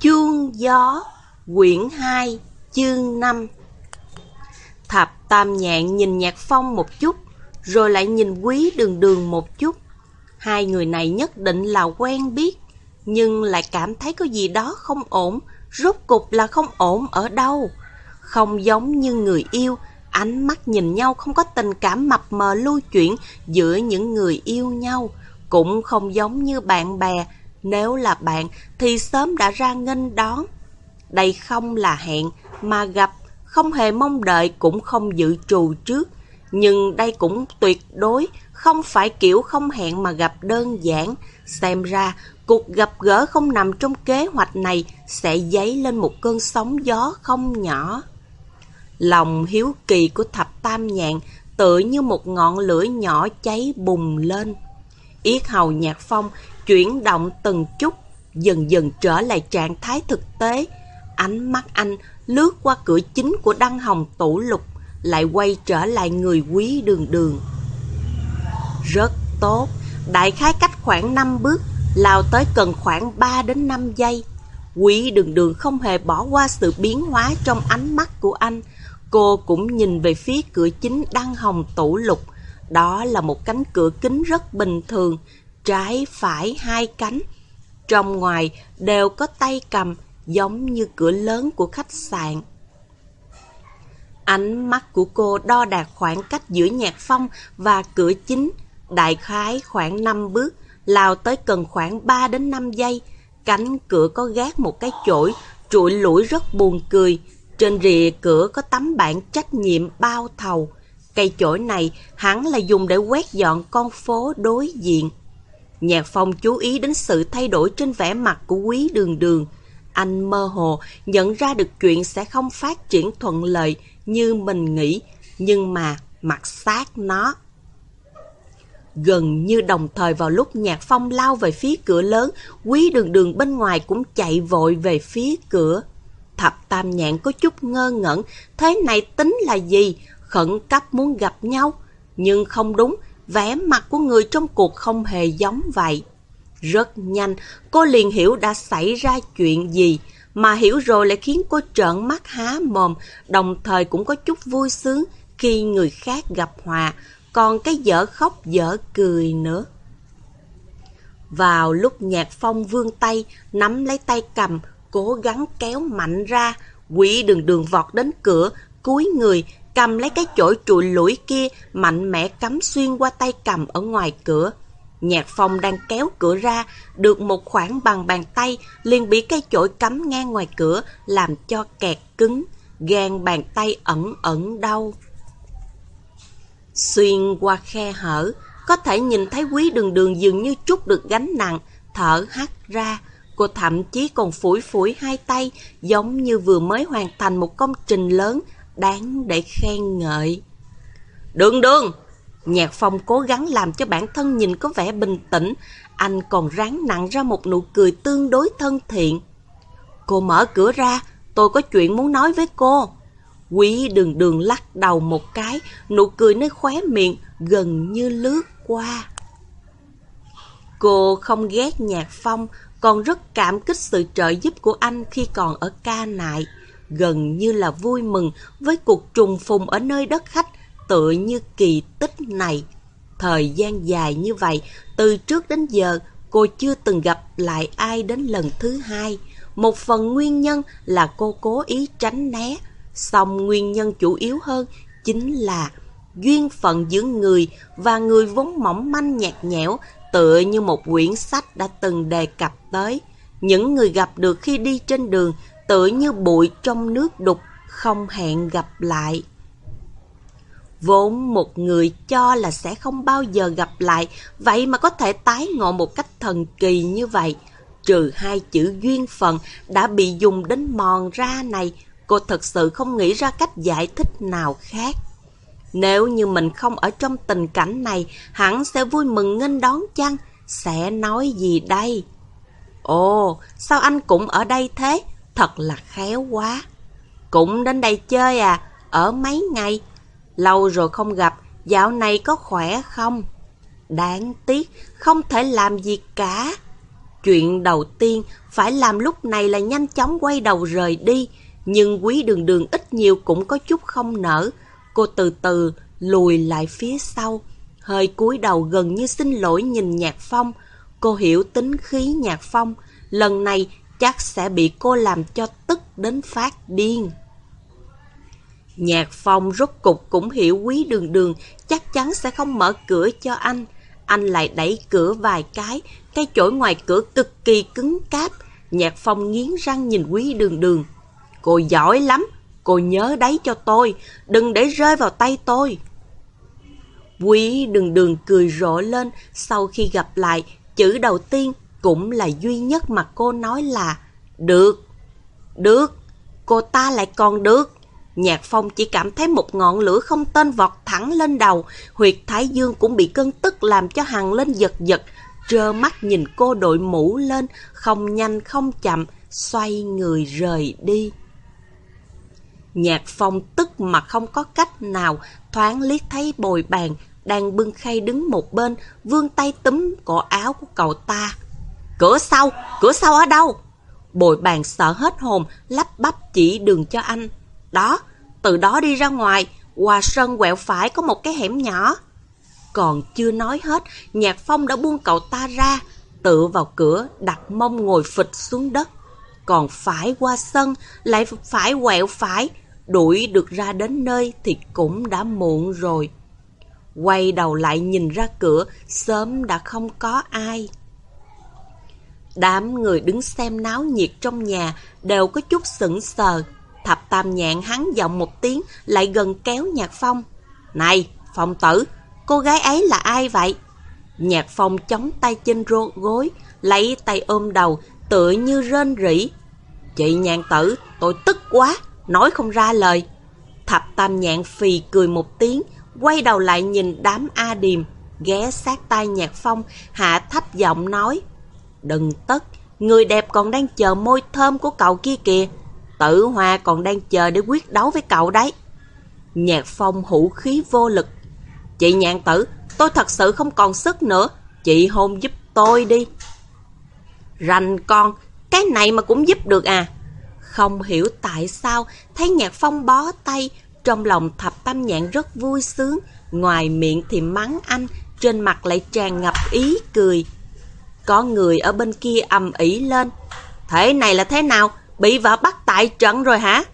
Chuông gió, quyển 2, chương 5 Thập Tam Nhạn nhìn Nhạc Phong một chút, rồi lại nhìn Quý Đường Đường một chút. Hai người này nhất định là quen biết, nhưng lại cảm thấy có gì đó không ổn, rốt cục là không ổn ở đâu. Không giống như người yêu, ánh mắt nhìn nhau không có tình cảm mập mờ lưu chuyển giữa những người yêu nhau, cũng không giống như bạn bè, nếu là bạn thì sớm đã ra nghênh đón. Đây không là hẹn mà gặp, không hề mong đợi cũng không dự trù trước. Nhưng đây cũng tuyệt đối không phải kiểu không hẹn mà gặp đơn giản. Xem ra cuộc gặp gỡ không nằm trong kế hoạch này sẽ dấy lên một cơn sóng gió không nhỏ. Lòng hiếu kỳ của thập tam nhạn tự như một ngọn lửa nhỏ cháy bùng lên. Yết hầu nhạc phong chuyển động từng chút, dần dần trở lại trạng thái thực tế. Ánh mắt anh lướt qua cửa chính của đăng hồng tủ lục, lại quay trở lại người quý đường đường. Rất tốt, đại khái cách khoảng 5 bước, lao tới cần khoảng 3 đến 5 giây. Quý đường đường không hề bỏ qua sự biến hóa trong ánh mắt của anh. Cô cũng nhìn về phía cửa chính đăng hồng tủ lục. Đó là một cánh cửa kính rất bình thường, trái phải hai cánh. Trong ngoài đều có tay cầm giống như cửa lớn của khách sạn. Ánh mắt của cô đo đạt khoảng cách giữa nhạc phong và cửa chính, đại khái khoảng 5 bước, lao tới cần khoảng 3 đến 5 giây. Cánh cửa có gác một cái chổi, trụi lũi rất buồn cười. Trên rìa cửa có tấm bảng trách nhiệm bao thầu. Cây chổi này hẳn là dùng để quét dọn con phố đối diện. Nhạc phong chú ý đến sự thay đổi trên vẻ mặt của quý đường đường. Anh mơ hồ nhận ra được chuyện sẽ không phát triển thuận lợi như mình nghĩ, nhưng mà mặt xác nó. Gần như đồng thời vào lúc Nhạc Phong lao về phía cửa lớn, quý đường đường bên ngoài cũng chạy vội về phía cửa. Thập Tam Nhạn có chút ngơ ngẩn, thế này tính là gì? Khẩn cấp muốn gặp nhau. Nhưng không đúng, vẻ mặt của người trong cuộc không hề giống vậy. Rất nhanh, cô liền hiểu đã xảy ra chuyện gì, mà hiểu rồi lại khiến cô trợn mắt há mồm, đồng thời cũng có chút vui sướng khi người khác gặp hòa, còn cái dở khóc dở cười nữa. Vào lúc nhạc phong vương tay, nắm lấy tay cầm, cố gắng kéo mạnh ra, quỷ đường đường vọt đến cửa, cúi người, cầm lấy cái chổi trụi lũi kia, mạnh mẽ cắm xuyên qua tay cầm ở ngoài cửa. Nhạc phong đang kéo cửa ra, được một khoảng bằng bàn tay, liền bị cây chổi cắm ngang ngoài cửa, làm cho kẹt cứng, gan bàn tay ẩn ẩn đau. Xuyên qua khe hở, có thể nhìn thấy quý đường đường dường như trút được gánh nặng, thở hắt ra. Cô thậm chí còn phủi phủi hai tay, giống như vừa mới hoàn thành một công trình lớn, đáng để khen ngợi. Đường đường! Nhạc phong cố gắng làm cho bản thân nhìn có vẻ bình tĩnh, anh còn ráng nặng ra một nụ cười tương đối thân thiện. Cô mở cửa ra, tôi có chuyện muốn nói với cô. Quý đường đường lắc đầu một cái, nụ cười nơi khóe miệng gần như lướt qua. Cô không ghét nhạc phong, còn rất cảm kích sự trợ giúp của anh khi còn ở ca nại gần như là vui mừng với cuộc trùng phùng ở nơi đất khách tựa như kỳ tích này. Thời gian dài như vậy, từ trước đến giờ, cô chưa từng gặp lại ai đến lần thứ hai. Một phần nguyên nhân là cô cố ý tránh né, song nguyên nhân chủ yếu hơn chính là duyên phận giữa người và người vốn mỏng manh nhạt nhẽo tựa như một quyển sách đã từng đề cập tới. Những người gặp được khi đi trên đường tựa như bụi trong nước đục, không hẹn gặp lại. Vốn một người cho là sẽ không bao giờ gặp lại, vậy mà có thể tái ngộ một cách thần kỳ như vậy. Trừ hai chữ duyên phận đã bị dùng đến mòn ra này, cô thật sự không nghĩ ra cách giải thích nào khác. Nếu như mình không ở trong tình cảnh này, hẳn sẽ vui mừng nghênh đón chăng? Sẽ nói gì đây? Ồ, sao anh cũng ở đây thế? Thật là khéo quá. Cũng đến đây chơi à, ở mấy ngày. Lâu rồi không gặp, dạo này có khỏe không? Đáng tiếc, không thể làm gì cả. Chuyện đầu tiên phải làm lúc này là nhanh chóng quay đầu rời đi, nhưng quý đường đường ít nhiều cũng có chút không nở. Cô từ từ lùi lại phía sau, hơi cúi đầu gần như xin lỗi nhìn Nhạc Phong. Cô hiểu tính khí Nhạc Phong, lần này chắc sẽ bị cô làm cho tức đến phát điên. Nhạc Phong rốt cục cũng hiểu quý đường đường chắc chắn sẽ không mở cửa cho anh. Anh lại đẩy cửa vài cái, cái chổi ngoài cửa cực kỳ cứng cáp. Nhạc Phong nghiến răng nhìn quý đường đường. Cô giỏi lắm, cô nhớ đấy cho tôi, đừng để rơi vào tay tôi. Quý đường đường cười rộ lên sau khi gặp lại, chữ đầu tiên cũng là duy nhất mà cô nói là Được, được, cô ta lại còn được. Nhạc Phong chỉ cảm thấy một ngọn lửa không tên vọt thẳng lên đầu, huyệt thái dương cũng bị cơn tức làm cho hằng lên giật giật, trơ mắt nhìn cô đội mũ lên, không nhanh không chậm, xoay người rời đi. Nhạc Phong tức mà không có cách nào, thoáng liếc thấy bồi bàn, đang bưng khay đứng một bên, vươn tay túm cổ áo của cậu ta. Cửa sau, cửa sau ở đâu? Bồi bàn sợ hết hồn, lắp bắp chỉ đường cho anh. Đó, từ đó đi ra ngoài, qua sân quẹo phải có một cái hẻm nhỏ. Còn chưa nói hết, Nhạc Phong đã buông cậu ta ra, tựa vào cửa, đặt mông ngồi phịch xuống đất. Còn phải qua sân, lại phải quẹo phải, đuổi được ra đến nơi thì cũng đã muộn rồi. Quay đầu lại nhìn ra cửa, sớm đã không có ai. Đám người đứng xem náo nhiệt trong nhà đều có chút sững sờ. Thập tam nhạn hắn giọng một tiếng, lại gần kéo Nhạc Phong. Này, Phong tử, cô gái ấy là ai vậy? Nhạc Phong chống tay trên rô gối, lấy tay ôm đầu, tựa như rên rỉ. Chị nhạn tử, tôi tức quá, nói không ra lời. Thập tam nhạn phì cười một tiếng, quay đầu lại nhìn đám A Điềm, ghé sát tay Nhạc Phong, hạ thấp giọng nói. Đừng tất, người đẹp còn đang chờ môi thơm của cậu kia kìa. Tử Hoa còn đang chờ để quyết đấu với cậu đấy. Nhạc Phong hữu khí vô lực. Chị nhạn tử, tôi thật sự không còn sức nữa. Chị hôn giúp tôi đi. Rành con, cái này mà cũng giúp được à? Không hiểu tại sao thấy Nhạc Phong bó tay, trong lòng thập tâm nhạn rất vui sướng, ngoài miệng thì mắng anh, trên mặt lại tràn ngập ý cười. Có người ở bên kia ầm ĩ lên. Thế này là thế nào? Bị vợ bắt tại trận rồi hả?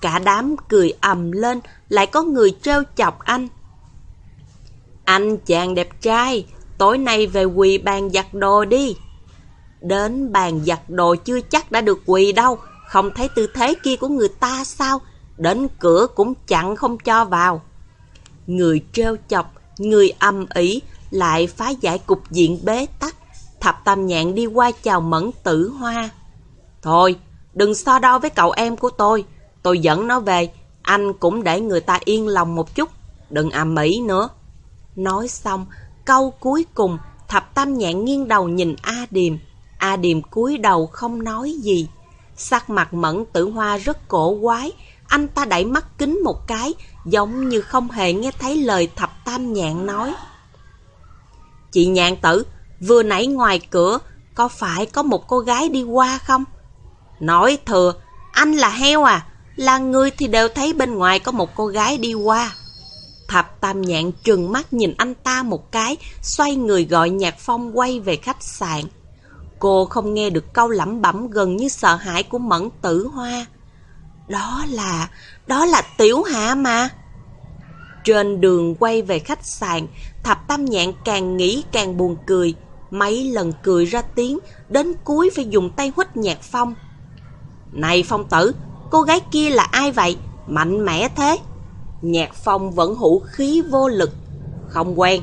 Cả đám cười ầm lên, lại có người trêu chọc anh. Anh chàng đẹp trai, tối nay về quỳ bàn giặt đồ đi. Đến bàn giặt đồ chưa chắc đã được quỳ đâu, không thấy tư thế kia của người ta sao? Đến cửa cũng chặn không cho vào. Người trêu chọc, người âm ỉ, lại phá giải cục diện bế tắc. Thập tam nhạn đi qua chào mẫn tử hoa. Thôi, đừng so đo với cậu em của tôi. Tôi dẫn nó về, anh cũng để người ta yên lòng một chút. Đừng ầm ĩ nữa. Nói xong, câu cuối cùng, thập tam nhạn nghiêng đầu nhìn A Điềm. A Điềm cúi đầu không nói gì. Sắc mặt mẫn tử hoa rất cổ quái, anh ta đẩy mắt kính một cái, giống như không hề nghe thấy lời thập tam nhạn nói. Chị nhạn tử, vừa nãy ngoài cửa, có phải có một cô gái đi qua không? Nói thừa, anh là heo à, là người thì đều thấy bên ngoài có một cô gái đi qua. Thập tam nhạn trừng mắt nhìn anh ta một cái, xoay người gọi nhạc phong quay về khách sạn. Cô không nghe được câu lẩm bẩm gần như sợ hãi của mẫn tử hoa. Đó là, đó là tiểu hạ mà. Trên đường quay về khách sạn, thập tam nhạn càng nghĩ càng buồn cười. Mấy lần cười ra tiếng, đến cuối phải dùng tay huých nhạc phong. Này phong tử, cô gái kia là ai vậy? Mạnh mẽ thế. Nhạc phong vẫn hữu khí vô lực. Không quen.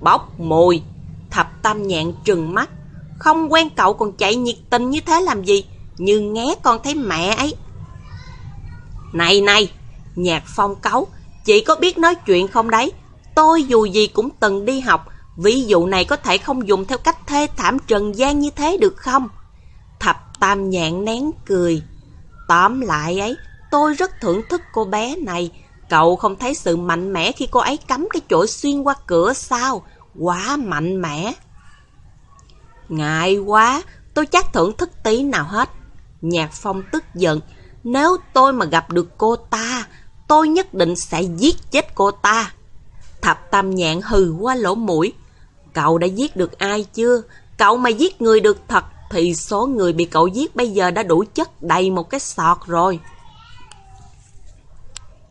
Bóc mùi. Thập tam nhạn trừng mắt. Không quen cậu còn chạy nhiệt tình như thế làm gì? Như nghe con thấy mẹ ấy. Này này, nhạc phong cấu, chị có biết nói chuyện không đấy? Tôi dù gì cũng từng đi học, ví dụ này có thể không dùng theo cách thê thảm trần gian như thế được không? Thập tam nhạn nén cười. Tóm lại ấy, tôi rất thưởng thức cô bé này. Cậu không thấy sự mạnh mẽ khi cô ấy cắm cái chổi xuyên qua cửa sao? Quá mạnh mẽ. Ngại quá, tôi chắc thưởng thức tí nào hết. Nhạc Phong tức giận, nếu tôi mà gặp được cô ta, tôi nhất định sẽ giết chết cô ta. Thập Tam Nhạn hừ qua lỗ mũi. Cậu đã giết được ai chưa? Cậu mà giết người được thật thì số người bị cậu giết bây giờ đã đủ chất đầy một cái sọt rồi.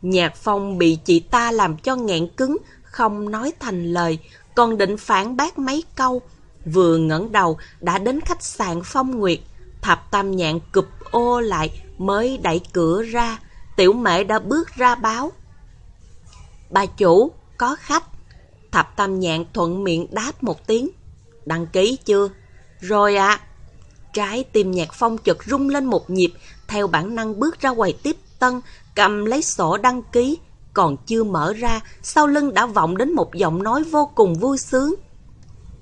Nhạc Phong bị chị ta làm cho nghẹn cứng, không nói thành lời, còn định phản bác mấy câu. Vừa ngẩng đầu đã đến khách sạn Phong Nguyệt, thập tam nhạn cụp ô lại mới đẩy cửa ra. Tiểu mẹ đã bước ra báo. Bà chủ, có khách. Thập tam nhạn thuận miệng đáp một tiếng. Đăng ký chưa? Rồi ạ. À. Trái tim nhạc phong chợt rung lên một nhịp, theo bản năng bước ra quầy tiếp tân, cầm lấy sổ đăng ký, còn chưa mở ra, sau lưng đã vọng đến một giọng nói vô cùng vui sướng.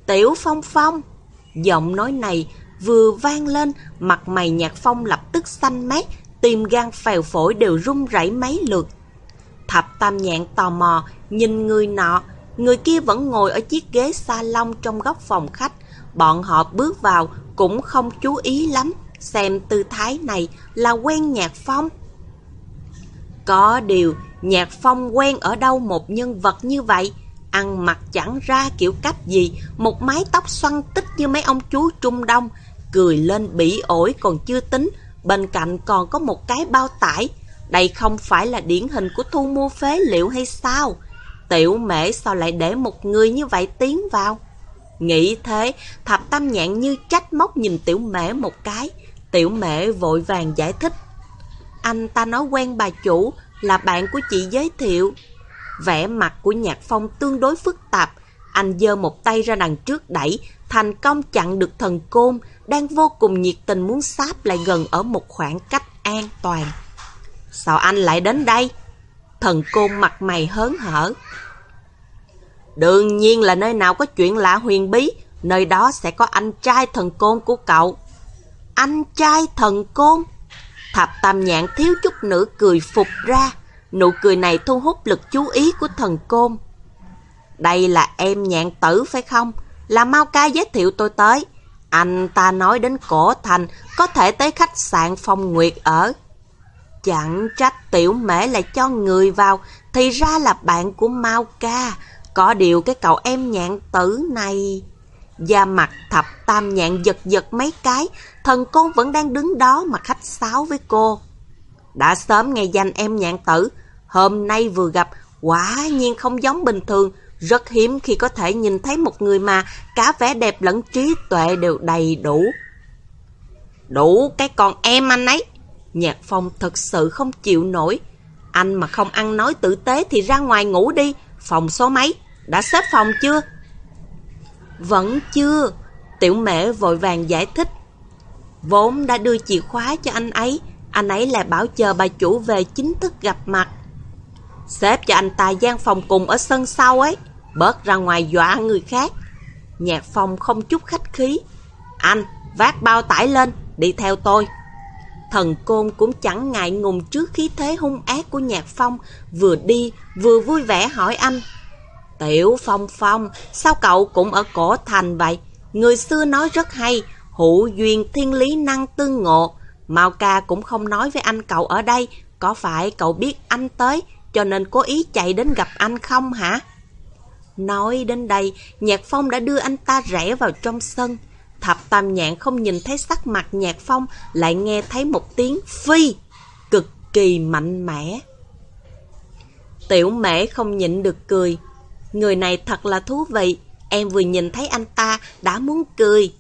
Tiểu Phong Phong! Giọng nói này vừa vang lên, mặt mày nhạc phong lập tức xanh mét, tim gan phèo phổi đều rung rẩy mấy lượt. Thập Tam Nhạn tò mò, nhìn người nọ, người kia vẫn ngồi ở chiếc ghế salon trong góc phòng khách. Bọn họ bước vào cũng không chú ý lắm, xem tư thái này là quen nhạc phong. Có điều, Nhạc Phong quen ở đâu một nhân vật như vậy? Ăn mặc chẳng ra kiểu cách gì, một mái tóc xoăn tích như mấy ông chú Trung Đông, cười lên bỉ ổi còn chưa tính, bên cạnh còn có một cái bao tải. Đây không phải là điển hình của thu mua phế liệu hay sao? Tiểu mễ sao lại để một người như vậy tiến vào? Nghĩ thế, thập tam nhạn như trách móc nhìn tiểu mễ một cái. Tiểu mễ vội vàng giải thích. Anh ta nói quen bà chủ, là bạn của chị giới thiệu. Vẻ mặt của Nhạc Phong tương đối phức tạp. Anh giơ một tay ra đằng trước đẩy, thành công chặn được thần côn, đang vô cùng nhiệt tình muốn sáp lại gần ở một khoảng cách an toàn. Sao anh lại đến đây? Thần côn mặt mày hớn hở. Đương nhiên là nơi nào có chuyện lạ huyền bí, nơi đó sẽ có anh trai thần côn của cậu. Anh trai thần côn? Thập tam nhạn thiếu chút nữa cười phục ra. Nụ cười này thu hút lực chú ý của thần côn. Đây là em nhạn tử phải không? Là Mao ca giới thiệu tôi tới. Anh ta nói đến cổ thành có thể tới khách sạn phong nguyệt ở. Chẳng trách tiểu mễ lại cho người vào, thì ra là bạn của Mao ca. Có điều cái cậu em nhạn tử này... Da mặt thập tam nhạn giật giật mấy cái, thần cô vẫn đang đứng đó mà khách sáo với cô. Đã sớm nghe danh em nhạn tử, hôm nay vừa gặp, quả nhiên không giống bình thường, rất hiếm khi có thể nhìn thấy một người mà cả vẻ đẹp lẫn trí tuệ đều đầy đủ. Đủ cái con em anh ấy. Nhạc Phong thật sự không chịu nổi. Anh mà không ăn nói tử tế thì ra ngoài ngủ đi. Phòng số mấy? Đã xếp phòng chưa? Vẫn chưa. Tiểu mẹ vội vàng giải thích. Vốn đã đưa chìa khóa cho anh ấy. Anh ấy lại bảo chờ bà chủ về chính thức gặp mặt. Xếp cho anh ta gian phòng cùng ở sân sau ấy. Bớt ra ngoài dọa người khác. Nhạc phong không chút khách khí. Anh, vác bao tải lên, đi theo tôi. Thần côn cũng chẳng ngại ngùng trước khí thế hung ác của nhạc phong, vừa đi vừa vui vẻ hỏi anh. Tiểu Phong Phong, sao cậu cũng ở cổ thành vậy? Người xưa nói rất hay, hữu duyên thiên lý năng tương ngộ. Mao ca cũng không nói với anh cậu ở đây, có phải cậu biết anh tới, cho nên cố ý chạy đến gặp anh không hả? Nói đến đây, Nhạc Phong đã đưa anh ta rẽ vào trong sân. Thập Tam Nhạn không nhìn thấy sắc mặt Nhạc Phong, lại nghe thấy một tiếng phi, cực kỳ mạnh mẽ. Tiểu mễ không nhịn được cười, Người này thật là thú vị, em vừa nhìn thấy anh ta đã muốn cười.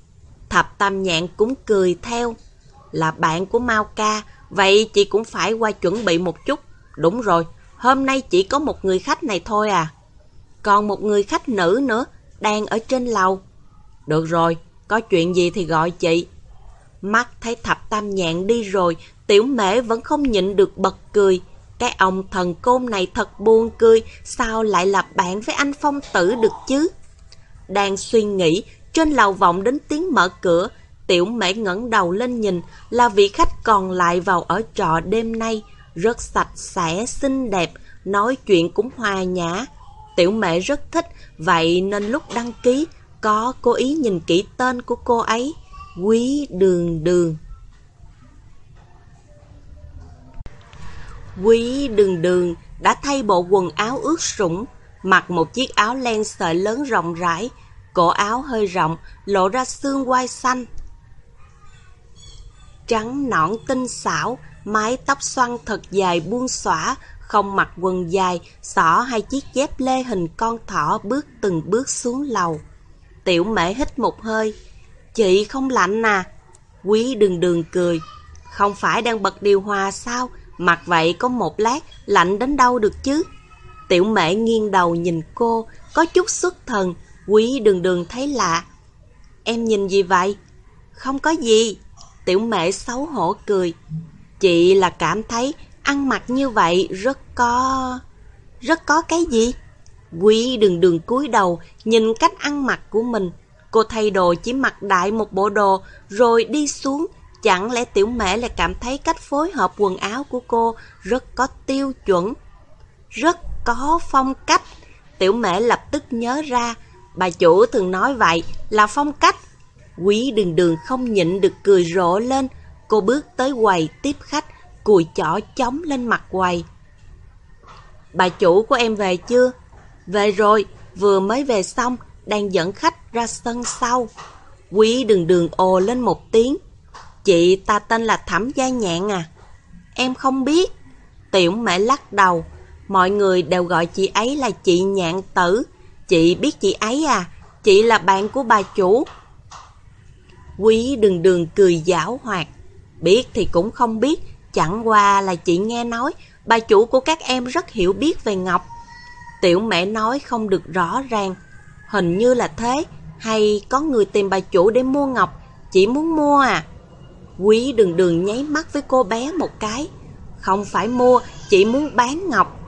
Thập Tam Nhạn cũng cười theo. Là bạn của Mao Ca, vậy chị cũng phải qua chuẩn bị một chút. Đúng rồi, hôm nay chỉ có một người khách này thôi à. Còn một người khách nữ nữa, đang ở trên lầu. Được rồi, có chuyện gì thì gọi chị. Mắt thấy thập tam nhạn đi rồi, tiểu mễ vẫn không nhịn được bật cười. Cái ông thần côn này thật buồn cười, sao lại là bạn với anh phong tử được chứ? Đang suy nghĩ, trên lầu vọng đến tiếng mở cửa, tiểu mễ ngẩng đầu lên nhìn là vị khách còn lại vào ở trọ đêm nay, rất sạch sẽ, xinh đẹp, nói chuyện cũng hòa nhã. Tiểu mẹ rất thích, vậy nên lúc đăng ký, có cố ý nhìn kỹ tên của cô ấy, Quý Đường Đường. Quý Đường Đường đã thay bộ quần áo ướt sũng, mặc một chiếc áo len sợi lớn rộng rãi, cổ áo hơi rộng, lộ ra xương quai xanh. Trắng nõn tinh xảo, mái tóc xoăn thật dài buông xõa, không mặc quần dài, xỏ hai chiếc dép lê hình con thỏ bước từng bước xuống lầu. Tiểu mễ hít một hơi. Chị không lạnh à? Quý đường đường cười. Không phải đang bật điều hòa sao? Mặc vậy có một lát, lạnh đến đâu được chứ? Tiểu mễ nghiêng đầu nhìn cô, có chút xuất thần. Quý đường đường thấy lạ. Em nhìn gì vậy? Không có gì. Tiểu mễ xấu hổ cười. Chị là cảm thấy ăn mặc như vậy rất có... Rất có cái gì? Quý đường đường cúi đầu, nhìn cách ăn mặc của mình. Cô thay đồ chỉ mặc đại một bộ đồ, rồi đi xuống. Chẳng lẽ tiểu mẹ lại cảm thấy cách phối hợp quần áo của cô rất có tiêu chuẩn, rất có phong cách. Tiểu mẹ lập tức nhớ ra, bà chủ thường nói vậy là phong cách. Quý đường đường không nhịn được cười rộ lên, cô bước tới quầy tiếp khách, cùi chỏ chống lên mặt quầy. Bà chủ của em về chưa? Về rồi, vừa mới về xong, đang dẫn khách ra sân sau. Quý đường đường ồ lên một tiếng. Chị ta tên là Thẩm Gia Nhạn à? Em không biết. Tiểu mẹ lắc đầu. Mọi người đều gọi chị ấy là chị Nhạn Tử. Chị biết chị ấy à? Chị là bạn của bà chủ. Quý đường đường cười giảo hoạt. Biết thì cũng không biết. Chẳng qua là chị nghe nói bà chủ của các em rất hiểu biết về Ngọc. Tiểu mẹ nói không được rõ ràng. Hình như là thế, hay có người tìm bà chủ để mua ngọc, chỉ muốn mua à? Quý đường đường nháy mắt với cô bé một cái. Không phải mua, chỉ muốn bán ngọc.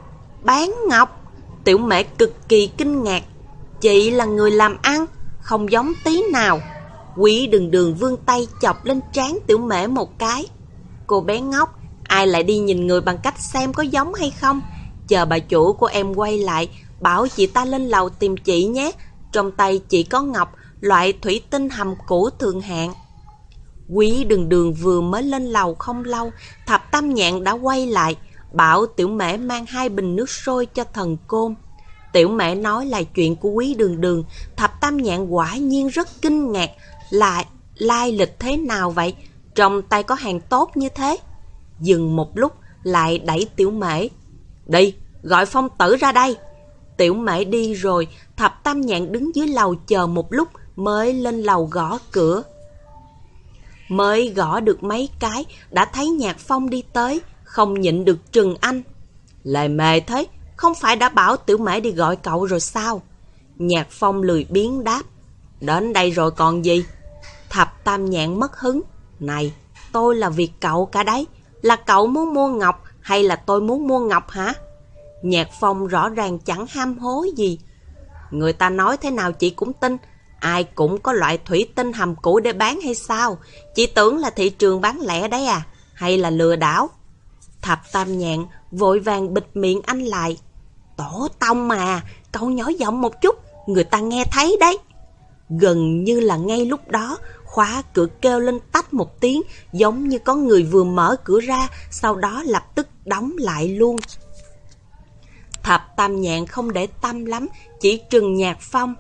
Bán ngọc? Tiểu mẹ cực kỳ kinh ngạc. Chị là người làm ăn, không giống tí nào. Quý đường đường vươn tay chọc lên trán tiểu mẹ một cái. Cô bé ngốc, ai lại đi nhìn người bằng cách xem có giống hay không? Chờ bà chủ của em quay lại, bảo chị ta lên lầu tìm chị nhé. Trong tay chị có ngọc, loại thủy tinh hầm cũ thường hạn. Quý đường đường vừa mới lên lầu không lâu, thập tam nhạn đã quay lại, bảo tiểu mẹ mang hai bình nước sôi cho thần côn. Tiểu mẹ nói lại chuyện của quý đường đường, thập tam nhạn quả nhiên rất kinh ngạc, lại lai lịch thế nào vậy? Trong tay có hàng tốt như thế. Dừng một lúc, lại đẩy tiểu mễ. Đi, gọi phong tử ra đây. Tiểu mễ đi rồi, thập tam nhạn đứng dưới lầu chờ một lúc mới lên lầu gõ cửa. Mới gõ được mấy cái, đã thấy nhạc phong đi tới, không nhịn được trừng anh. Lại mề thế, không phải đã bảo tiểu mễ đi gọi cậu rồi sao? Nhạc phong lười biến đáp. Đến đây rồi còn gì? Thập tam nhạn mất hứng. Này, tôi là việc cậu cả đấy. Là cậu muốn mua ngọc hay là tôi muốn mua ngọc hả? Nhạc phong rõ ràng chẳng ham hố gì. Người ta nói thế nào chị cũng tin. Ai cũng có loại thủy tinh hầm cũ để bán hay sao? Chị tưởng là thị trường bán lẻ đấy à? Hay là lừa đảo? Thập tam nhạn vội vàng bịt miệng anh lại. Tổ tông mà, cậu nhỏ giọng một chút, người ta nghe thấy đấy. Gần như là ngay lúc đó, khóa cửa kêu lên tách một tiếng, giống như có người vừa mở cửa ra, sau đó lập tức đóng lại luôn. Thập tam nhạn không để tâm lắm, chỉ trừng nhạc phong.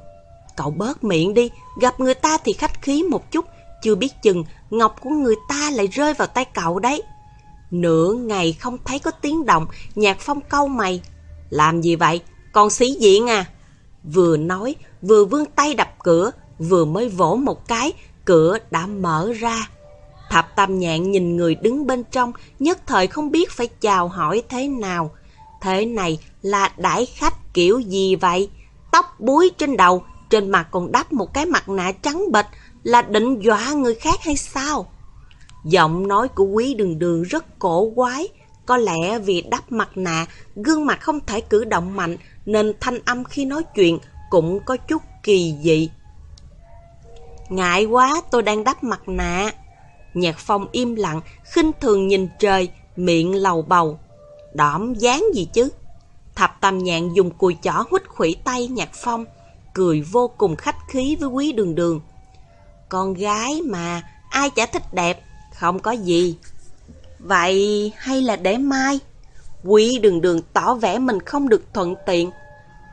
Cậu bớt miệng đi, gặp người ta thì khách khí một chút, chưa biết chừng ngọc của người ta lại rơi vào tay cậu đấy. Nửa ngày không thấy có tiếng động, nhạc phong câu mày. Làm gì vậy? Còn sĩ diện à? Vừa nói, vừa vươn tay đập cửa, vừa mới vỗ một cái, cửa đã mở ra. Thập tam nhạn nhìn người đứng bên trong, nhất thời không biết phải chào hỏi thế nào. Thế này là đãi khách kiểu gì vậy? Tóc búi trên đầu, trên mặt còn đắp một cái mặt nạ trắng bệch, là định dọa người khác hay sao? Giọng nói của quý đường đường rất cổ quái, có lẽ vì đắp mặt nạ, gương mặt không thể cử động mạnh, nên thanh âm khi nói chuyện cũng có chút kỳ dị. Ngại quá, tôi đang đắp mặt nạ. Nhạc phong im lặng, khinh thường nhìn trời, miệng lầu bầu. Đỏm dáng gì chứ? Thập tam nhạn dùng cùi chỏ hút khủy tay nhạc phong. cười vô cùng khách khí với quý đường đường. Con gái mà, ai chả thích đẹp, không có gì. Vậy hay là để mai? Quý đường đường tỏ vẻ mình không được thuận tiện.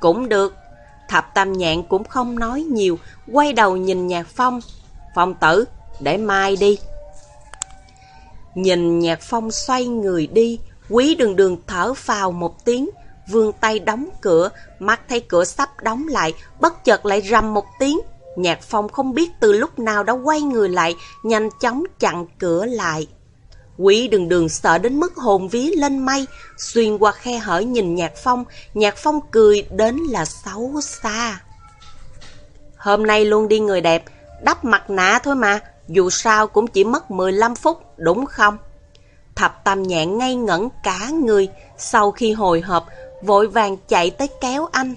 Cũng được. Thập tam nhạn cũng không nói nhiều, quay đầu nhìn nhạc phong. Phong tử, để mai đi. Nhìn nhạc phong xoay người đi, quý đường đường thở phào một tiếng, vươn tay đóng cửa, mắt thấy cửa sắp đóng lại, bất chợt lại rầm một tiếng. Nhạc phong không biết từ lúc nào đã quay người lại, nhanh chóng chặn cửa lại. Quý đường đường sợ đến mức hồn ví lên mây, xuyên qua khe hở nhìn Nhạc Phong, Nhạc Phong cười đến là xấu xa. Hôm nay luôn đi người đẹp, đắp mặt nạ thôi mà, dù sao cũng chỉ mất 15 phút, đúng không? Thập tam nhạn ngây ngẩn cả người, sau khi hồi hộp, vội vàng chạy tới kéo anh.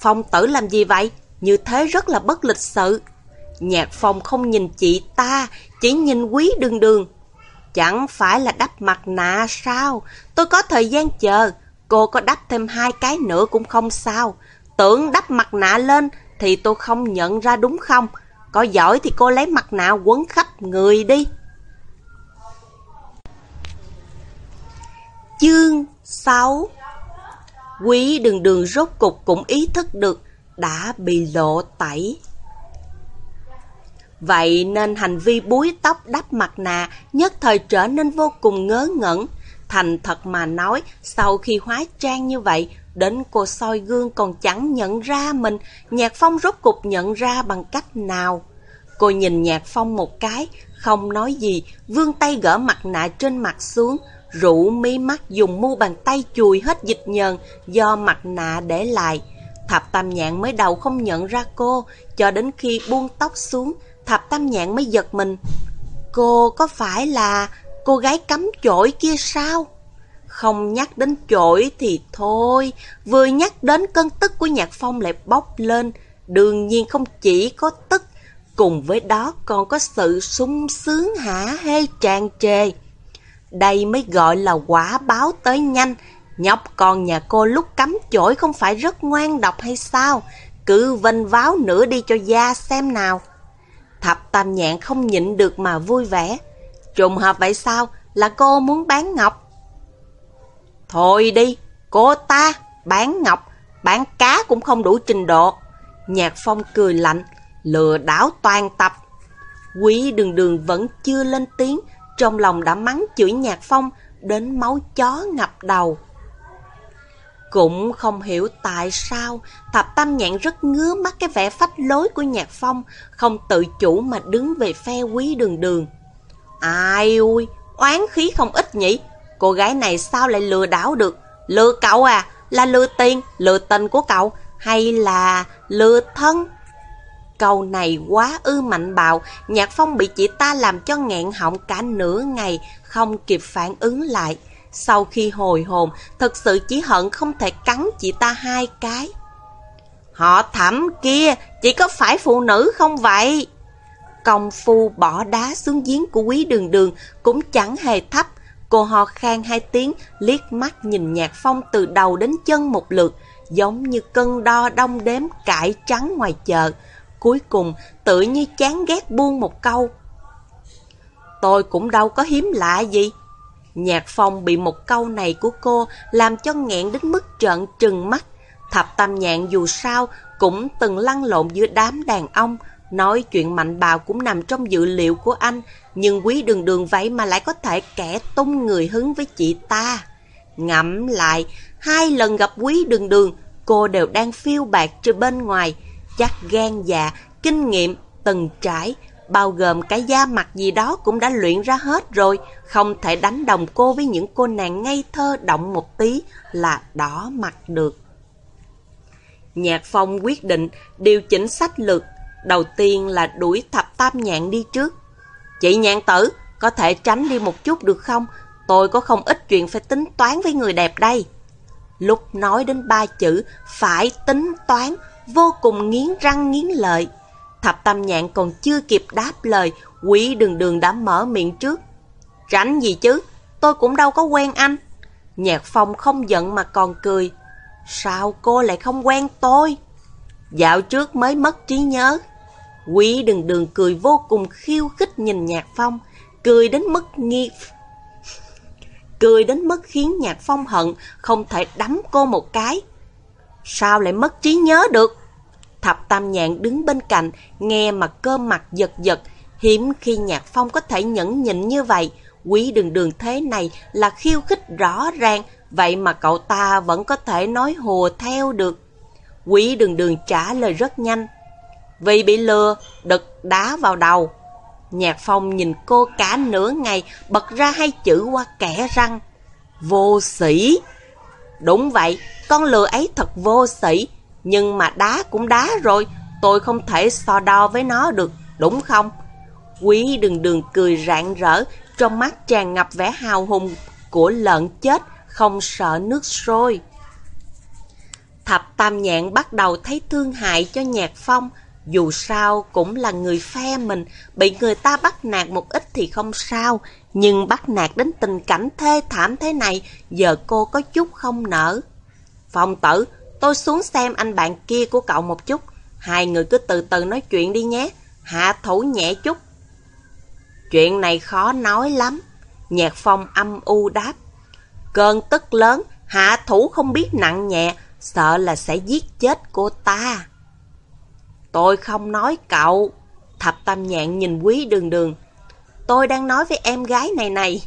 Phong tử làm gì vậy? Như thế rất là bất lịch sự. Nhạc phong không nhìn chị ta, chỉ nhìn quý đường đường. Chẳng phải là đắp mặt nạ sao? Tôi có thời gian chờ. Cô có đắp thêm hai cái nữa cũng không sao. Tưởng đắp mặt nạ lên thì tôi không nhận ra đúng không? Có giỏi thì cô lấy mặt nạ quấn khắp người đi. Chương 6 Quý đường đường rốt cục cũng ý thức được đã bị lộ tẩy. Vậy nên hành vi búi tóc đắp mặt nạ nhất thời trở nên vô cùng ngớ ngẩn. Thành thật mà nói, sau khi hóa trang như vậy, đến cô soi gương còn chẳng nhận ra mình, Nhạc Phong rốt cục nhận ra bằng cách nào. Cô nhìn Nhạc Phong một cái, không nói gì, vươn tay gỡ mặt nạ trên mặt xuống, rủ mí mắt dùng mu bàn tay chùi hết dịch nhờn do mặt nạ để lại. Thập Tam Nhạn mới đầu không nhận ra cô, cho đến khi buông tóc xuống, Thập Tam Nhạn mới giật mình. Cô có phải là cô gái cắm chổi kia sao? Không nhắc đến chổi thì thôi, vừa nhắc đến cơn tức của Nhạc Phong lại bốc lên. Đương nhiên không chỉ có tức, cùng với đó còn có sự sung sướng hả hê tràn trề. Đây mới gọi là quả báo tới nhanh. Nhóc con nhà cô lúc cắm chổi không phải rất ngoan độc hay sao? Cứ vênh váo nữa đi cho da xem nào. Thập tam nhạn không nhịn được mà vui vẻ. Trùng hợp vậy sao? Là cô muốn bán ngọc. Thôi đi, cô ta, bán ngọc, bán cá cũng không đủ trình độ. Nhạc phong cười lạnh, lừa đảo toàn tập. Quý đường đường vẫn chưa lên tiếng, trong lòng đã mắng chửi Nhạc Phong đến máu chó ngập đầu. Cũng không hiểu tại sao Thập Tam Nhạn rất ngứa mắt cái vẻ phách lối của Nhạc Phong, không tự chủ mà đứng về phe quý đường đường. Ai ui, oán khí không ít nhỉ? Cô gái này sao lại lừa đảo được? Lừa cậu à? Là lừa tiền, lừa tình của cậu? Hay là lừa thân? Câu này quá ư mạnh bạo, Nhạc Phong bị chị ta làm cho nghẹn họng cả nửa ngày, không kịp phản ứng lại. Sau khi hồi hồn, thật sự chỉ hận không thể cắn chị ta hai cái. Họ thẩm kia, chỉ có phải phụ nữ không vậy? Công phu bỏ đá xuống giếng của quý đường đường cũng chẳng hề thấp. Cô ho khan hai tiếng, liếc mắt nhìn Nhạc Phong từ đầu đến chân một lượt, giống như cân đo đong đếm cải trắng ngoài chợ. Cuối cùng tự như chán ghét buông một câu. Tôi cũng đâu có hiếm lạ gì. Nhạc phong bị một câu này của cô làm cho nghẹn đến mức trợn trừng mắt. Thập tam nhạn dù sao cũng từng lăn lộn giữa đám đàn ông, nói chuyện mạnh bạo cũng nằm trong dự liệu của anh, nhưng quý đường đường vậy mà lại có thể kẻ tung người hứng với chị ta. Ngẫm lại, hai lần gặp quý đường đường, cô đều đang phiêu bạc trên bên ngoài, chắc gan dạ, kinh nghiệm, từng trải, bao gồm cái da mặt gì đó cũng đã luyện ra hết rồi, không thể đánh đồng cô với những cô nàng ngây thơ động một tí là đỏ mặt được. Nhạc Phong quyết định điều chỉnh sách lược, đầu tiên là đuổi thập tam nhạn đi trước. Chị nhạn tử, có thể tránh đi một chút được không? Tôi có không ít chuyện phải tính toán với người đẹp đây. Lúc nói đến ba chữ phải tính toán, vô cùng nghiến răng nghiến lợi. Thập Tam Nhạn còn chưa kịp đáp lời, quỷ đường đường đã mở miệng trước. Rảnh gì chứ, tôi cũng đâu có quen anh. Nhạc Phong không giận mà còn cười. Sao cô lại không quen tôi? Dạo trước mới mất trí nhớ. Quý đường đường cười vô cùng khiêu khích nhìn Nhạc Phong, cười đến mức nghi... Cười đến mức khiến Nhạc Phong hận, không thể đấm cô một cái. Sao lại mất trí nhớ được? Thập Tam Nhạn đứng bên cạnh, nghe mà cơ mặt giật giật. Hiếm khi Nhạc Phong có thể nhẫn nhịn như vậy. Quý đường đường thế này là khiêu khích rõ ràng, vậy mà cậu ta vẫn có thể nói hùa theo được. Quý đường đường trả lời rất nhanh. Vì bị lừa, đực đá vào đầu. Nhạc Phong nhìn cô cả nửa ngày, bật ra hai chữ qua kẻ răng. Vô sĩ. Đúng vậy, con lừa ấy thật vô sĩ, nhưng mà đá cũng đá rồi, tôi không thể so đo với nó được, đúng không? Quý đường đường cười rạng rỡ, trong mắt tràn ngập vẻ hào hùng của lợn chết, không sợ nước sôi. Thập Tam Nhạn bắt đầu thấy thương hại cho Nhạc Phong, dù sao cũng là người phe mình, bị người ta bắt nạt một ít thì không sao, nhưng bắt nạt đến tình cảnh thê thảm thế này, giờ cô có chút không nở Phong tử, tôi xuống xem anh bạn kia của cậu một chút, hai người cứ từ từ nói chuyện đi nhé, hạ thủ nhẹ chút. Chuyện này khó nói lắm, Nhạc Phong âm u đáp. Cơn tức lớn, hạ thủ không biết nặng nhẹ, sợ là sẽ giết chết cô ta. Tôi không nói cậu. Thập Tam Nhạn nhìn quý đường đường. Tôi đang nói với em gái này này.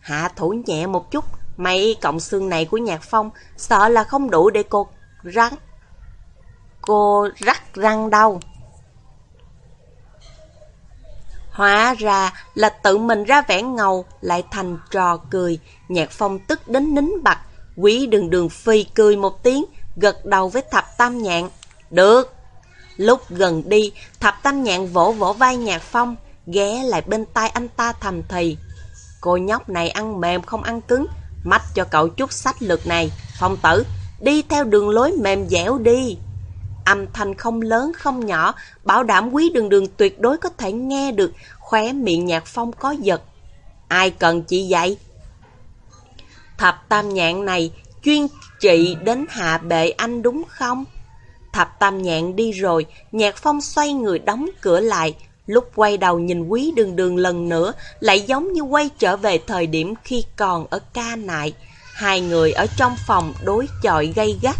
Hạ thủ nhẹ một chút, mấy cộng xương này của Nhạc Phong sợ là không đủ để cô rắn. Cô rắc răng đâu. Hóa ra là tự mình ra vẻ ngầu, lại thành trò cười. Nhạc Phong tức đến nín bặt. Quý đường đường phi cười một tiếng, gật đầu với thập tam nhạn. Được. Lúc gần đi, thập tam nhạn vỗ vỗ vai nhạc phong, ghé lại bên tai anh ta thầm thì. Cô nhóc này ăn mềm không ăn cứng, mách cho cậu chút sách lược này. Phong tử, đi theo đường lối mềm dẻo đi. Âm thanh không lớn không nhỏ, bảo đảm quý đường đường tuyệt đối có thể nghe được, khóe miệng nhạc phong có giật. Ai cần chị dạy? Thập tam nhạn này chuyên trị đến hạ bệ anh đúng không? Thập tam nhạn đi rồi, nhạc phong xoay người đóng cửa lại. Lúc quay đầu nhìn quý đường đường lần nữa, lại giống như quay trở về thời điểm khi còn ở ca nại. Hai người ở trong phòng đối chọi gây gắt.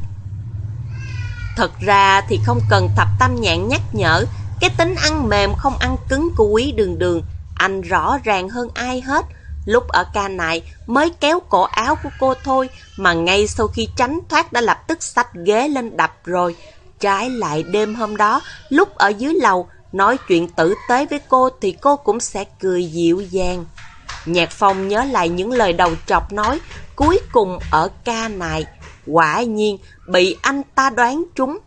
Thật ra thì không cần thập tam nhạn nhắc nhở, cái tính ăn mềm không ăn cứng của quý đường đường, anh rõ ràng hơn ai hết. Lúc ở ca nại mới kéo cổ áo của cô thôi mà ngay sau khi tránh thoát đã lập tức xách ghế lên đập rồi. Trái lại đêm hôm đó, lúc ở dưới lầu nói chuyện tử tế với cô thì cô cũng sẽ cười dịu dàng. Nhạc Phong nhớ lại những lời đầu trọc nói cuối cùng ở ca này Quả nhiên bị anh ta đoán trúng.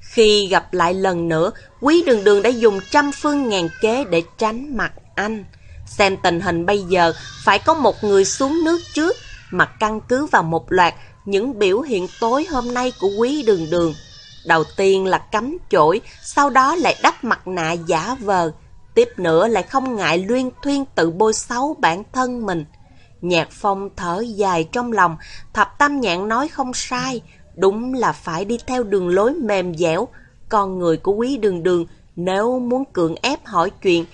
Khi gặp lại lần nữa, Quý Đường Đường đã dùng trăm phương ngàn kế để tránh mặt anh. Xem tình hình bây giờ, phải có một người xuống nước trước, mà căn cứ vào một loạt những biểu hiện tối hôm nay của quý đường đường. Đầu tiên là cắm chổi, sau đó lại đắp mặt nạ giả vờ, tiếp nữa lại không ngại luyên thuyên tự bôi xấu bản thân mình. Nhạc phong thở dài trong lòng, thập tam nhạn nói không sai, đúng là phải đi theo đường lối mềm dẻo. Con người của quý đường đường, nếu muốn cưỡng ép hỏi chuyện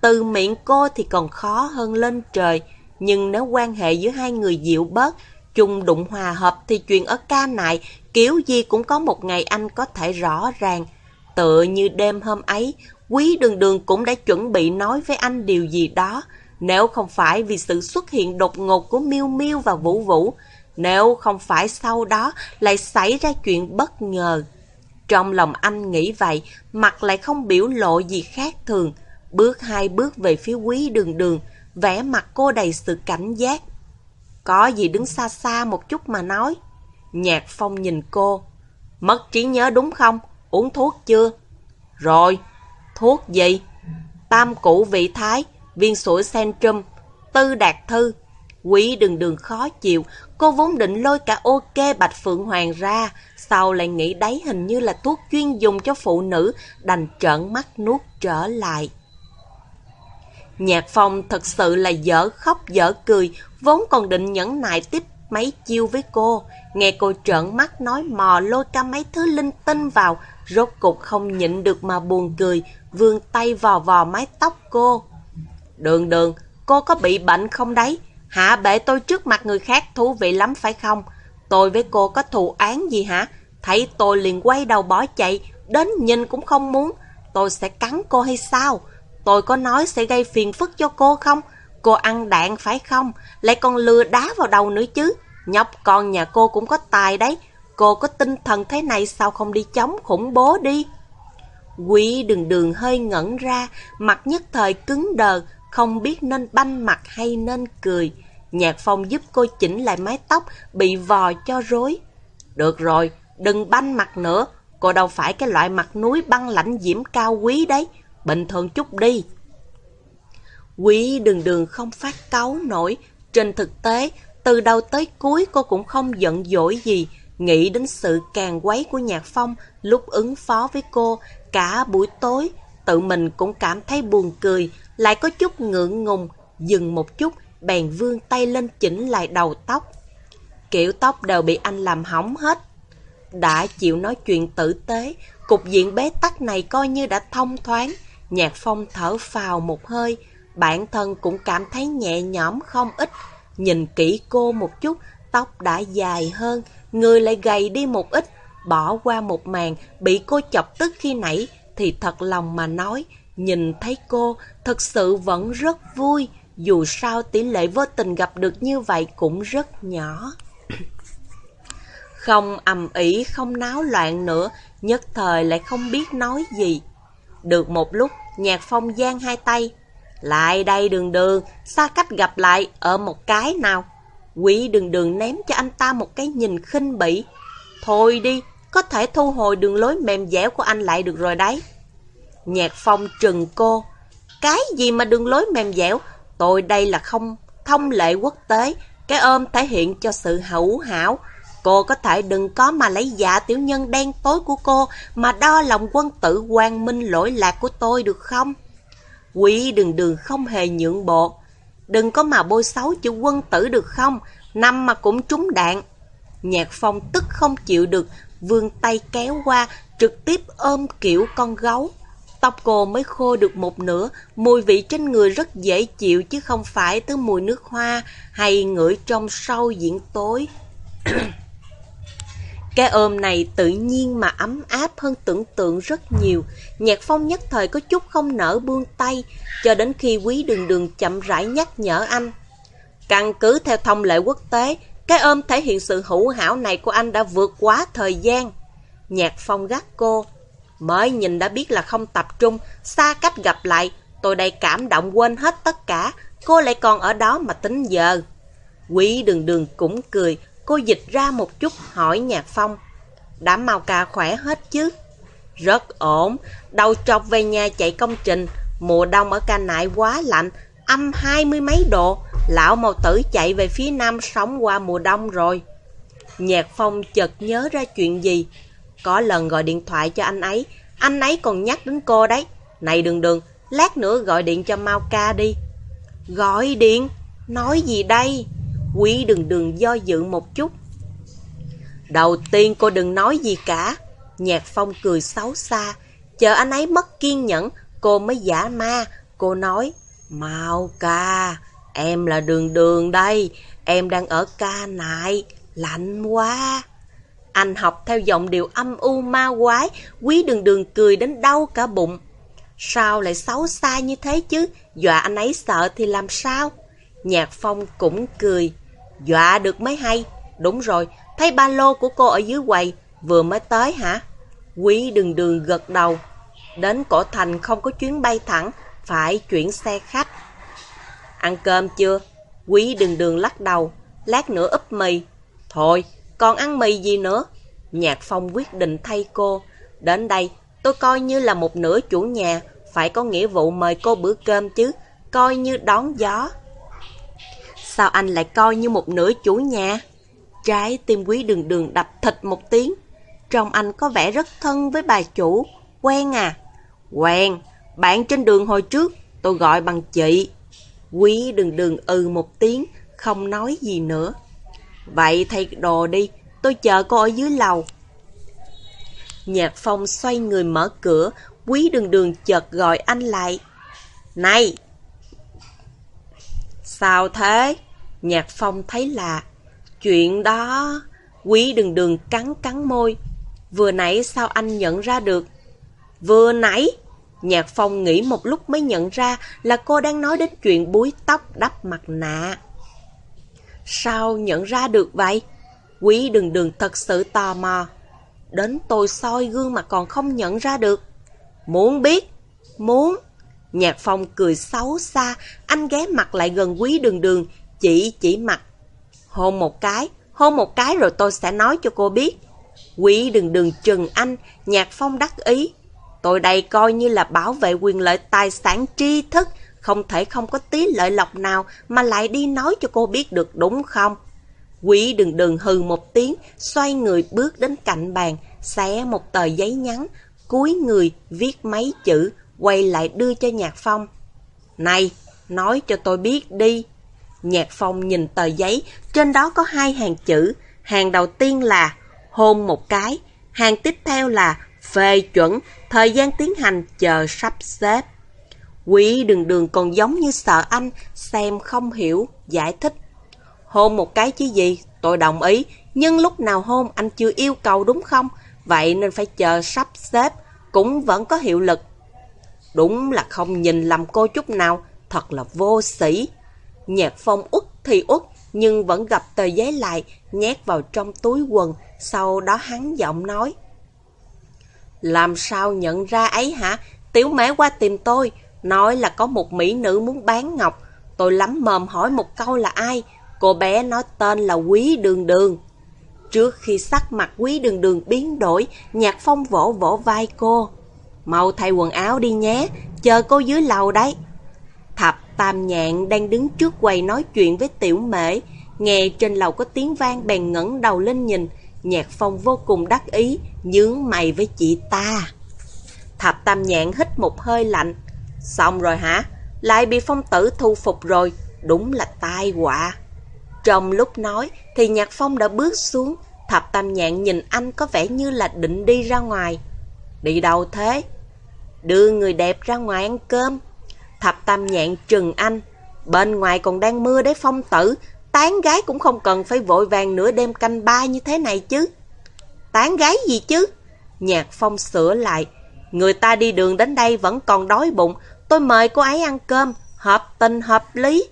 từ miệng cô thì còn khó hơn lên trời, nhưng nếu quan hệ giữa hai người dịu bớt, chung đụng hòa hợp thì chuyện ở ca nại, kiểu gì cũng có một ngày anh có thể rõ ràng. Tựa như đêm hôm ấy, quý đường đường cũng đã chuẩn bị nói với anh điều gì đó, nếu không phải vì sự xuất hiện đột ngột của Miêu Miêu và Vũ Vũ, nếu không phải sau đó lại xảy ra chuyện bất ngờ. Trong lòng anh nghĩ vậy, mặt lại không biểu lộ gì khác thường, Bước hai bước về phía quý đường đường, vẻ mặt cô đầy sự cảnh giác. Có gì đứng xa xa một chút mà nói. Nhạc phong nhìn cô. Mất trí nhớ đúng không? Uống thuốc chưa? Rồi. Thuốc gì? Tam củ vị thái, viên sủi Centrum, tư đạt thư. Quý đường đường khó chịu, cô vốn định lôi cả ok Bạch Phượng Hoàng ra, sau lại nghĩ đấy hình như là thuốc chuyên dùng cho phụ nữ, đành trợn mắt nuốt trở lại. Nhạc phong thật sự là dở khóc dở cười, vốn còn định nhẫn nại tiếp mấy chiêu với cô. Nghe cô trợn mắt nói mò lôi cả mấy thứ linh tinh vào, rốt cục không nhịn được mà buồn cười, vươn tay vò vò mái tóc cô. Đường đường, cô có bị bệnh không đấy? Hạ bệ tôi trước mặt người khác thú vị lắm phải không? Tôi với cô có thù án gì hả? Thấy tôi liền quay đầu bỏ chạy, đến nhìn cũng không muốn. Tôi sẽ cắn cô hay sao? Tôi có nói sẽ gây phiền phức cho cô không? Cô ăn đạn phải không? Lại còn lừa đá vào đầu nữa chứ. Nhóc con nhà cô cũng có tài đấy. Cô có tinh thần thế này sao không đi chống khủng bố đi? Quý đường đường hơi ngẩn ra, mặt nhất thời cứng đờ, không biết nên banh mặt hay nên cười. Nhạc phong giúp cô chỉnh lại mái tóc, bị vò cho rối. Được rồi, đừng banh mặt nữa, cô đâu phải cái loại mặt núi băng lãnh diễm cao quý đấy, bình thường chút đi. Quý đường đường không phát cáu nổi, trên thực tế, từ đầu tới cuối cô cũng không giận dỗi gì, nghĩ đến sự càng quấy của Nhạc Phong lúc ứng phó với cô, cả buổi tối, tự mình cũng cảm thấy buồn cười, lại có chút ngượng ngùng, dừng một chút, bèn vươn tay lên chỉnh lại đầu tóc. Kiểu tóc đều bị anh làm hỏng hết. Đã chịu nói chuyện tử tế, cục diện bế tắc này coi như đã thông thoáng. Nhạc phong thở phào một hơi, bản thân cũng cảm thấy nhẹ nhõm không ít. Nhìn kỹ cô một chút, tóc đã dài hơn, người lại gầy đi một ít. Bỏ qua một màn, bị cô chọc tức khi nãy, thì thật lòng mà nói, nhìn thấy cô thật sự vẫn rất vui, dù sao tỷ lệ vô tình gặp được như vậy cũng rất nhỏ. Không ầm ĩ, không náo loạn nữa, nhất thời lại không biết nói gì. Được một lúc, nhạc phong giang hai tay. Lại đây đường đường, xa cách gặp lại, ở một cái nào. Quý đường đường ném cho anh ta một cái nhìn khinh bỉ. Thôi đi, có thể thu hồi đường lối mềm dẻo của anh lại được rồi đấy. Nhạc phong trừng cô. Cái gì mà đường lối mềm dẻo? Tôi đây là không thông lệ quốc tế. Cái ôm thể hiện cho sự hữu hảo. Cô có thể đừng có mà lấy dạ tiểu nhân đen tối của cô mà đo lòng quân tử quang minh lỗi lạc của tôi được không? quỷ đường đường không hề nhượng bộ. Đừng có mà bôi xấu chữ quân tử được không? Năm mà cũng trúng đạn. Nhạc phong tức không chịu được, vươn tay kéo qua, trực tiếp ôm kiểu con gấu. Tóc cô mới khô được một nửa, mùi vị trên người rất dễ chịu chứ không phải tới mùi nước hoa hay ngửi trong sâu diễn tối. Cái ôm này tự nhiên mà ấm áp hơn tưởng tượng rất nhiều. Nhạc phong nhất thời có chút không nở buông tay, cho đến khi quý đường đường chậm rãi nhắc nhở anh. Căn cứ theo thông lệ quốc tế, cái ôm thể hiện sự hữu hảo này của anh đã vượt quá thời gian. Nhạc phong gắt cô. Mới nhìn đã biết là không tập trung, xa cách gặp lại, tôi đây cảm động quên hết tất cả, cô lại còn ở đó mà tính giờ. Quý đường đường cũng cười, cô dịch ra một chút hỏi Nhạc Phong. Đã mau ca khỏe hết chứ? Rất ổn, đầu trọc về nhà chạy công trình, mùa đông ở ca nại quá lạnh, âm hai mươi mấy độ, lão màu tử chạy về phía nam sống qua mùa đông rồi. Nhạc Phong chợt nhớ ra chuyện gì, có lần gọi điện thoại cho anh ấy, anh ấy còn nhắc đến cô đấy. Này đường đường, lát nữa gọi điện cho Mau ca đi. Gọi điện? Nói gì đây? Quý đường đường do dự một chút. Đầu tiên cô đừng nói gì cả. Nhạc phong cười xấu xa. Chờ anh ấy mất kiên nhẫn, cô mới giả ma. Cô nói, Mau ca, em là đường đường đây, em đang ở ca nại, lạnh quá. Anh học theo giọng điệu âm u ma quái, quý đường đường cười đến đau cả bụng. Sao lại xấu xa như thế chứ? Dọa anh ấy sợ thì làm sao? Nhạc Phong cũng cười. Dọa được mới hay. Đúng rồi, thấy ba lô của cô ở dưới quầy, vừa mới tới hả? Quý đường đường gật đầu. Đến cổ thành không có chuyến bay thẳng, phải chuyển xe khách. Ăn cơm chưa? Quý đường đường lắc đầu, lát nữa úp mì. Thôi, còn ăn mì gì nữa? Nhạc Phong quyết định thay cô. Đến đây, tôi coi như là một nửa chủ nhà, phải có nghĩa vụ mời cô bữa cơm chứ, coi như đón gió. Sao anh lại coi như một nửa chủ nhà? Trái tim quý đường đường đập thịt một tiếng. Trong anh có vẻ rất thân với bà chủ. Quen à? Quen. Bạn trên đường hồi trước, tôi gọi bằng chị. Quý đường đường ừ một tiếng, không nói gì nữa. Vậy thay đồ đi, tôi chờ cô ở dưới lầu. Nhạc Phong xoay người mở cửa, quý đường đường chợt gọi anh lại. Này! Sao thế? Nhạc Phong thấy lạ. Chuyện đó... Quý đường đường cắn cắn môi. Vừa nãy sao anh nhận ra được? Vừa nãy? Nhạc Phong nghĩ một lúc mới nhận ra là cô đang nói đến chuyện búi tóc đắp mặt nạ. Sao nhận ra được vậy? Quý đường đường thật sự tò mò. Đến tôi soi gương mà còn không nhận ra được. Muốn biết? Muốn. Nhạc Phong cười xấu xa, anh ghé mặt lại gần quý đường đường, chỉ chỉ mặt. Hôn một cái, hôn một cái rồi tôi sẽ nói cho cô biết. Quý đường đường trừng anh, Nhạc Phong đắc ý. Tôi đây coi như là bảo vệ quyền lợi tài sản tri thức, không thể không có tí lợi lộc nào mà lại đi nói cho cô biết được đúng không? Quý đừng đừng hừ một tiếng, xoay người bước đến cạnh bàn, xé một tờ giấy nhắn, cúi người viết mấy chữ, quay lại đưa cho Nhạc Phong. Này, nói cho tôi biết đi. Nhạc Phong nhìn tờ giấy, trên đó có hai hàng chữ. Hàng đầu tiên là hôn một cái, hàng tiếp theo là phê chuẩn, thời gian tiến hành chờ sắp xếp. Quý đường đường còn giống như sợ anh, xem không hiểu, giải thích. Hôn một cái chứ gì, tôi đồng ý, nhưng lúc nào hôn anh chưa yêu cầu đúng không? Vậy nên phải chờ sắp xếp, cũng vẫn có hiệu lực. Đúng là không nhìn lầm cô chút nào, thật là vô sĩ. Nhạc phong út thì út, nhưng vẫn gặp tờ giấy lại, nhét vào trong túi quần, sau đó hắn giọng nói. Làm sao nhận ra ấy hả? Tiểu mễ qua tìm tôi, nói là có một mỹ nữ muốn bán ngọc. Tôi lắm mồm hỏi một câu là ai? Cô bé nói tên là Quý Đường Đường. Trước khi sắc mặt Quý Đường Đường biến đổi, Nhạc Phong vỗ vỗ vai cô. Mau thay quần áo đi nhé, chờ cô dưới lầu đấy. Thập Tam Nhạn đang đứng trước quầy nói chuyện với Tiểu Mễ. Nghe trên lầu có tiếng vang bèn ngẩng đầu lên nhìn. Nhạc Phong vô cùng đắc ý, nhướng mày với chị ta. Thập Tam Nhạn hít một hơi lạnh. Xong rồi hả? Lại bị phong tử thu phục rồi. Đúng là tai họa. Trong lúc nói thì Nhạc Phong đã bước xuống. Thập Tam Nhạn nhìn anh có vẻ như là định đi ra ngoài. Đi đâu thế? Đưa người đẹp ra ngoài ăn cơm. Thập Tam Nhạn trừng anh. Bên ngoài còn đang mưa đấy phong tử. Tán gái cũng không cần phải vội vàng nửa đêm canh ba như thế này chứ. Tán gái gì chứ? Nhạc Phong sửa lại. Người ta đi đường đến đây vẫn còn đói bụng. Tôi mời cô ấy ăn cơm. Hợp tình hợp lý.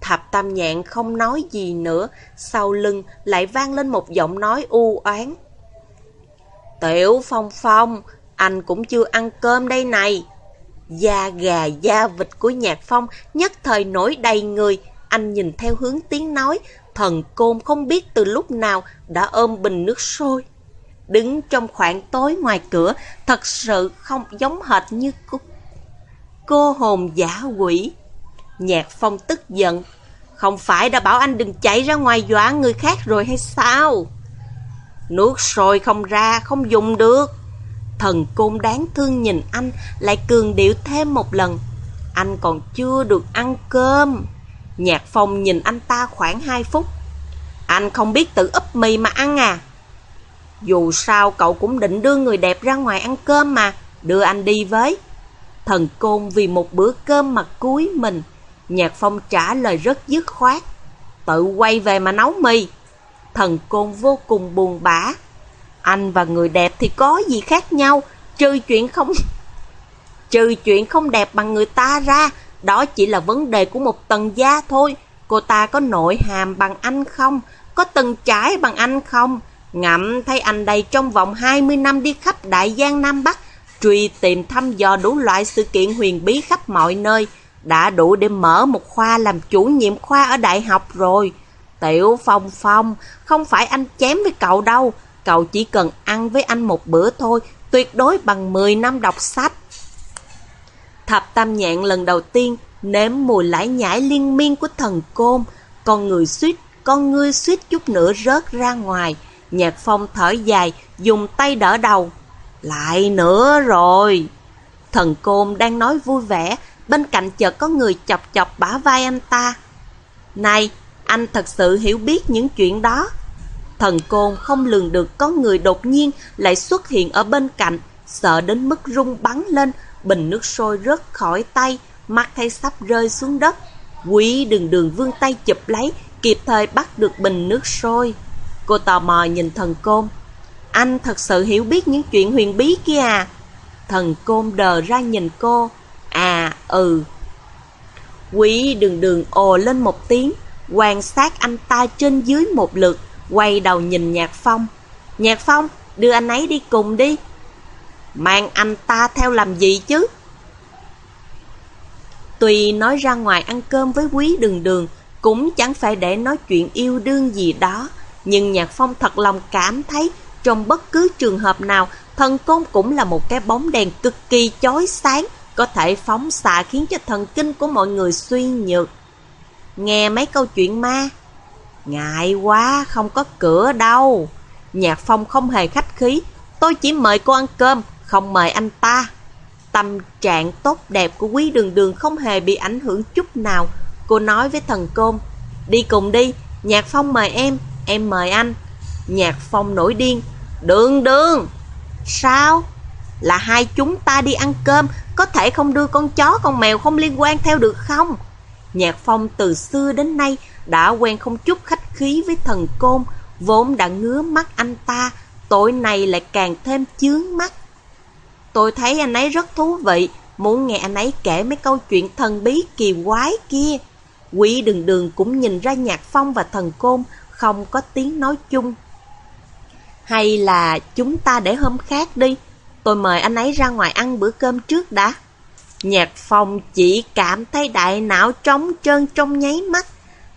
Thập Tam Nhạn không nói gì nữa. Sau lưng lại vang lên một giọng nói u oán. Tiểu Phong Phong, anh cũng chưa ăn cơm đây này. Da gà da vịt của Nhạc Phong nhất thời nổi đầy người, anh nhìn theo hướng tiếng nói, thần côn không biết từ lúc nào đã ôm bình nước sôi. Đứng trong khoảng tối ngoài cửa, thật sự không giống hệt như cô, cô hồn giả quỷ. Nhạc phong tức giận, không phải đã bảo anh đừng chạy ra ngoài dọa người khác rồi hay sao? Nước sôi không ra, không dùng được. Thần côn đáng thương nhìn anh, lại cường điệu thêm một lần. Anh còn chưa được ăn cơm. Nhạc Phong nhìn anh ta khoảng 2 phút. Anh không biết tự úp mì mà ăn à? Dù sao cậu cũng định đưa người đẹp ra ngoài ăn cơm mà, đưa anh đi với. Thần Côn vì một bữa cơm mà cúi mình. Nhạc Phong trả lời rất dứt khoát. Tự quay về mà nấu mì. Thần Côn vô cùng buồn bã. Anh và người đẹp thì có gì khác nhau, trừ chuyện không... Trừ chuyện không đẹp bằng người ta ra, đó chỉ là vấn đề của một tầng gia thôi. Cô ta có nội hàm bằng anh không? Có từng trải bằng anh không? Ngậm thấy anh đây trong vòng 20 năm đi khắp Đại Giang Nam Bắc, truy tìm thăm dò đủ loại sự kiện huyền bí khắp mọi nơi. Đã đủ để mở một khoa làm chủ nhiệm khoa ở đại học rồi. Tiểu Phong Phong, không phải anh chém với cậu đâu. Cậu chỉ cần ăn với anh một bữa thôi, tuyệt đối bằng 10 năm đọc sách. Thập Tam Nhạn lần đầu tiên nếm mùi lải nhải liên miên của thần côn, con người suýt, con ngươi suýt chút nữa rớt ra ngoài. Nhạc Phong thở dài, dùng tay đỡ đầu. Lại nữa rồi. Thần côn đang nói vui vẻ, bên cạnh chợt có người chọc chọc bả vai anh ta. Này, Anh thật sự hiểu biết những chuyện đó. Thần côn không lường được có người đột nhiên lại xuất hiện ở bên cạnh, sợ đến mức rung bắn lên, bình nước sôi rớt khỏi tay, mắt thấy sắp rơi xuống đất. Quý đường đường vương tay chụp lấy, kịp thời bắt được bình nước sôi. Cô tò mò nhìn thần côn. Anh thật sự hiểu biết những chuyện huyền bí kia à? Thần côn đờ ra nhìn cô. À, ừ. Quý đường đường ồ lên một tiếng, quan sát anh ta trên dưới một lượt, quay đầu nhìn Nhạc Phong. Nhạc Phong, đưa anh ấy đi cùng đi. Mang anh ta theo làm gì chứ? Tuy nói ra ngoài ăn cơm với quý đường đường, cũng chẳng phải để nói chuyện yêu đương gì đó, nhưng Nhạc Phong thật lòng cảm thấy trong bất cứ trường hợp nào, thần côn cũng là một cái bóng đèn cực kỳ chói sáng, có thể phóng xạ khiến cho thần kinh của mọi người suy nhược. Nghe mấy câu chuyện ma, ngại quá, không có cửa đâu. Nhạc Phong không hề khách khí, tôi chỉ mời cô ăn cơm, không mời anh ta. Tâm trạng tốt đẹp của quý đường đường không hề bị ảnh hưởng chút nào. Cô nói với thần côn, đi cùng đi, Nhạc Phong mời em, em mời anh. Nhạc Phong nổi điên, đường đường, sao? Là hai chúng ta đi ăn cơm, có thể không đưa con chó con mèo không liên quan theo được không? Nhạc Phong từ xưa đến nay đã quen không chút khách khí với thần côn, vốn đã ngứa mắt anh ta, tội này lại càng thêm chướng mắt. Tôi thấy anh ấy rất thú vị, muốn nghe anh ấy kể mấy câu chuyện thần bí kỳ quái kia. Quỷ đường đường cũng nhìn ra Nhạc Phong và thần côn không có tiếng nói chung. Hay là chúng ta để hôm khác đi, tôi mời anh ấy ra ngoài ăn bữa cơm trước đã. Nhạc phòng chỉ cảm thấy đại não trống trơn trong nháy mắt.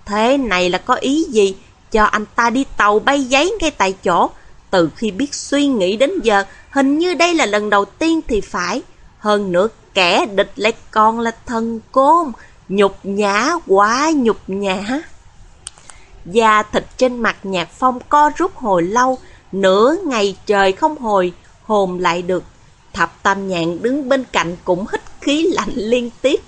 Thế này là có ý gì? Cho anh ta đi tàu bay giấy ngay tại chỗ. Từ khi biết suy nghĩ đến giờ, hình như đây là lần đầu tiên thì phải. Hơn nữa, kẻ địch lại còn là thần côn. Nhục nhã, quá nhục nhã. Da thịt trên mặt nhạc phong co rút hồi lâu, nửa ngày trời không hồi, hồn lại được. Thập tam nhạn đứng bên cạnh cũng hít khí lạnh liên tiếp.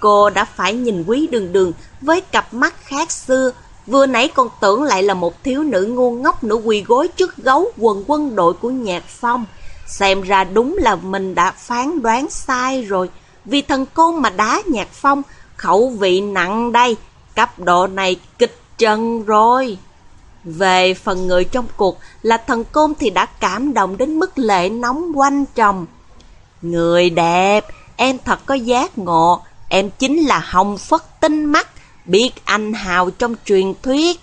Cô đã phải nhìn quý đường đường với cặp mắt khác xưa. Vừa nãy còn tưởng lại là một thiếu nữ ngu ngốc nữ quỳ gối trước gấu quần quân đội của nhạc phong. Xem ra đúng là mình đã phán đoán sai rồi. Vì thần côn mà đá nhạc phong, khẩu vị nặng đây. Cấp độ này kịch chân rồi. Về phần người trong cuộc là thần côn thì đã cảm động đến mức lệ nóng quanh chồng. Người đẹp, em thật có giác ngộ, em chính là hồng phất tinh mắt, biết anh hào trong truyền thuyết.